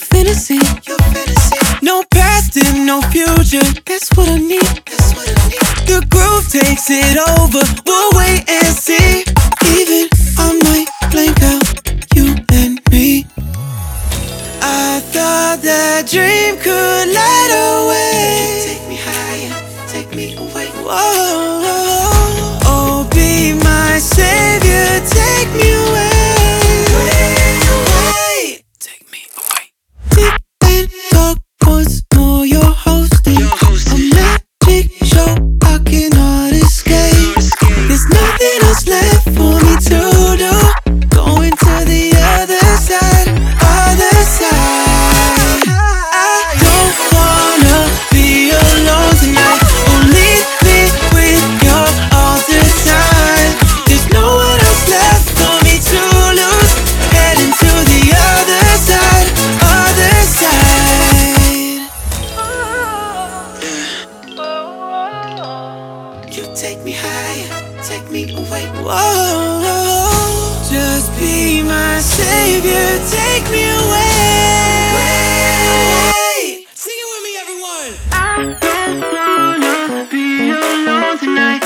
fantasy. Your fantasy. No past and no future. That's what I need. That's what I need. The groove takes it over. We'll wait and see. Even I might blank out you and me. I thought that dream could light away. Take me higher, take me away. Whoa, Take me higher, take me away. Whoa, just be my savior, take me away. Sing it with me, everyone. I don't wanna be alone tonight.